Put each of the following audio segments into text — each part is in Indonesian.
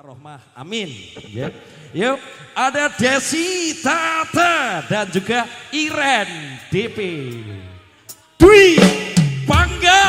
Rohmah Amin. Yep. Yuk, ada Desi Tata dan juga Iren DP. Dwi Bangga.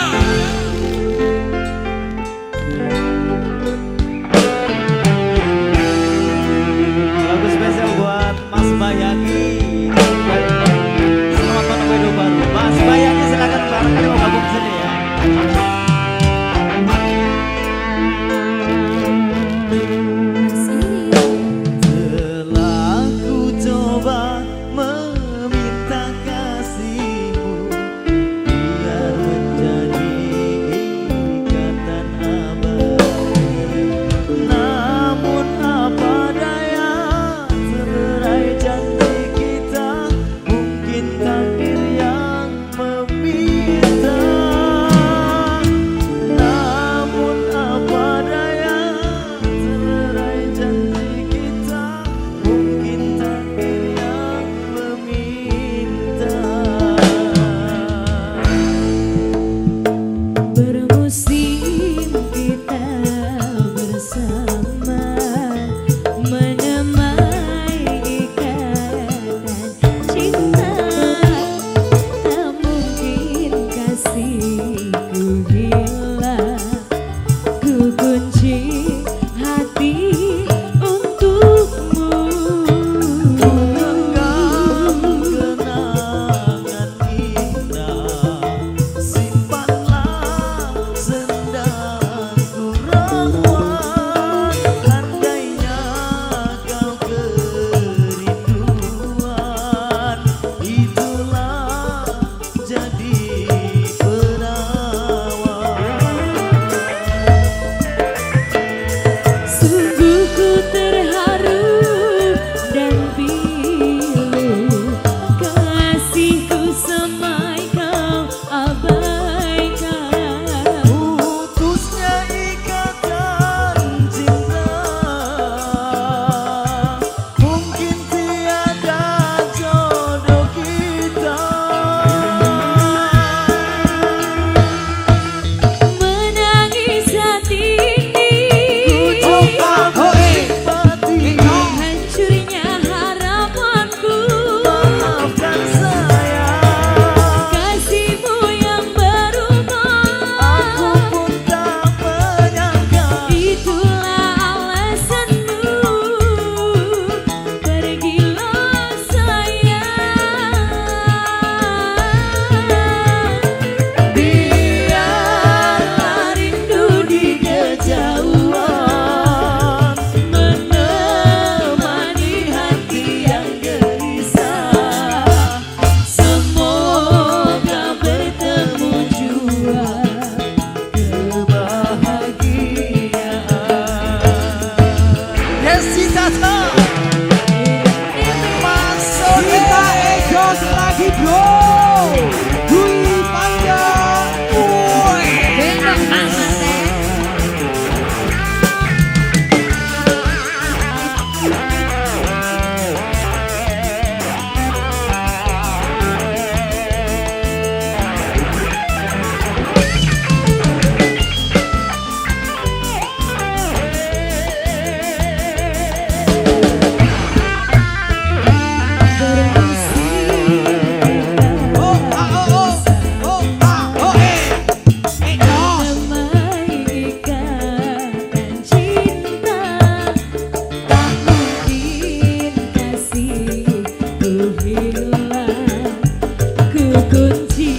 Yes, he's. Good.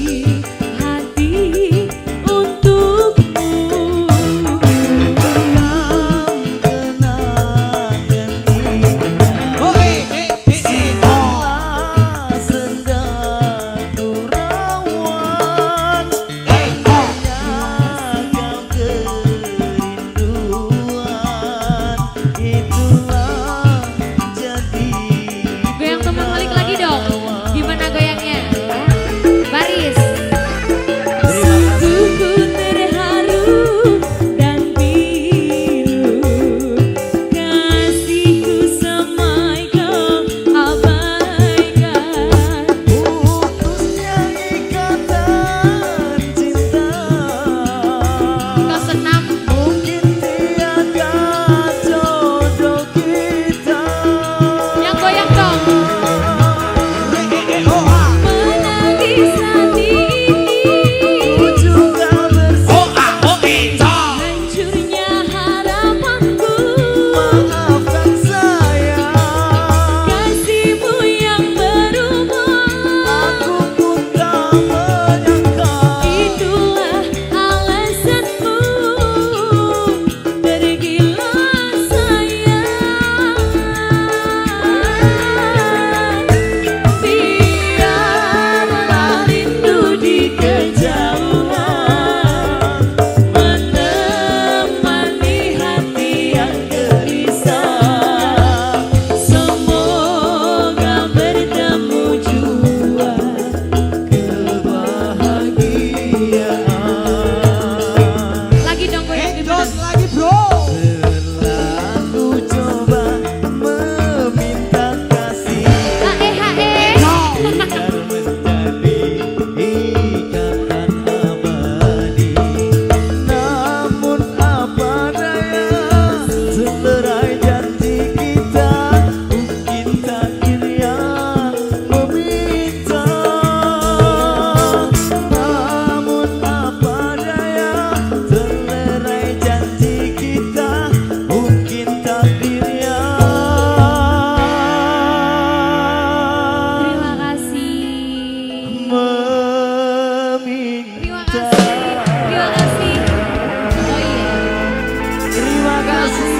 kasih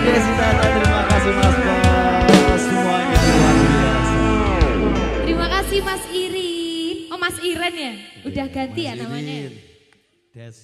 Desitata terima kasih Mas Bos semuanya luar biasa terima kasih Mas Iri. Oh Mas Iren ya? Udah ganti Mas ya namanya? Irin. Des